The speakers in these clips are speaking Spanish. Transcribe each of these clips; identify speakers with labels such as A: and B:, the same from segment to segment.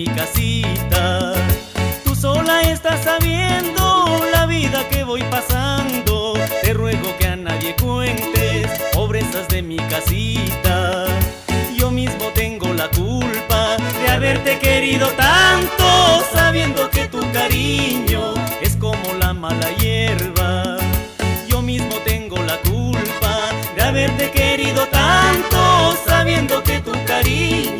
A: mi casita. Tú sola estás sabiendo la vida que voy pasando. Te ruego que a nadie cuentes pobrezas de mi casita. Yo mismo tengo la culpa de haberte querido tanto, sabiendo que tu cariño es como la mala hierba. Yo mismo tengo la culpa de haberte querido tanto, sabiendo que tu cariño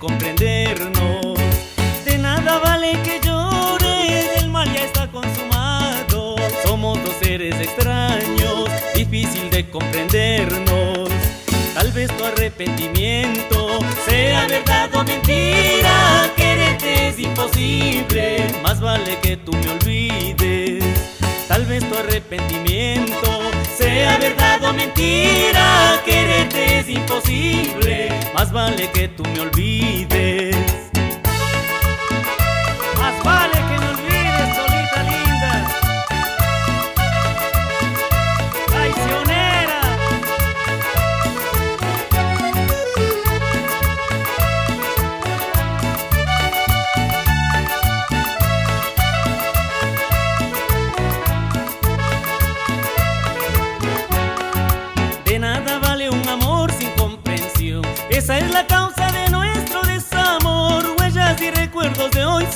A: comprendernos. De nada vale que llores, el mal ya está consumado. Somos dos seres extraños, difícil de comprendernos. Tal vez tu arrepentimiento sea verdad o mentira. Quererte es imposible, más vale que sea verdad o mentira. Quererte es imposible, más vale que tú me olvides.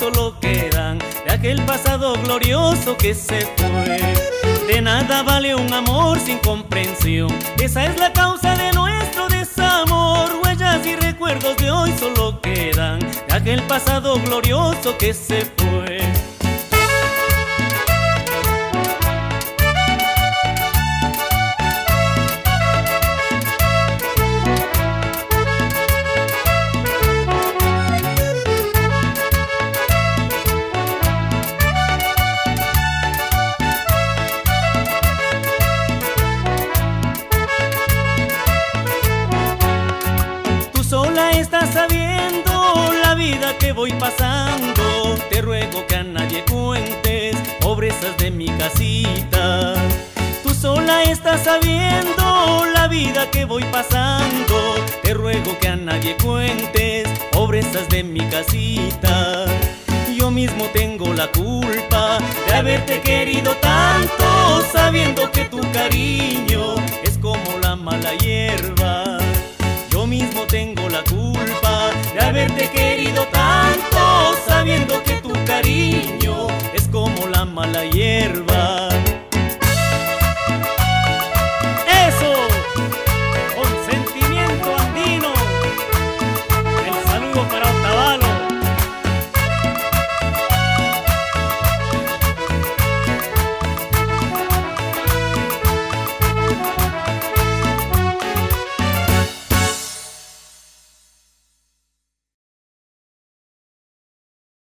A: Solo quedan de aquel pasado glorioso que se fue. De nada vale un amor sin comprensión. Esa es la causa de nuestro desamor. Huellas y recuerdos de hoy solo quedan de aquel pasado glorioso que se fue. Voy pasando. Te ruego que a nadie cuentes pobrezas de mi casita. Tú sola estás sabiendo la vida que voy pasando. Te ruego que a nadie cuentes pobrezas de mi casita. Yo mismo tengo la culpa de haberte querido tanto, sabiendo que tu cariño es como la mala hierba. Yo mismo tengo la culpa de haberte querido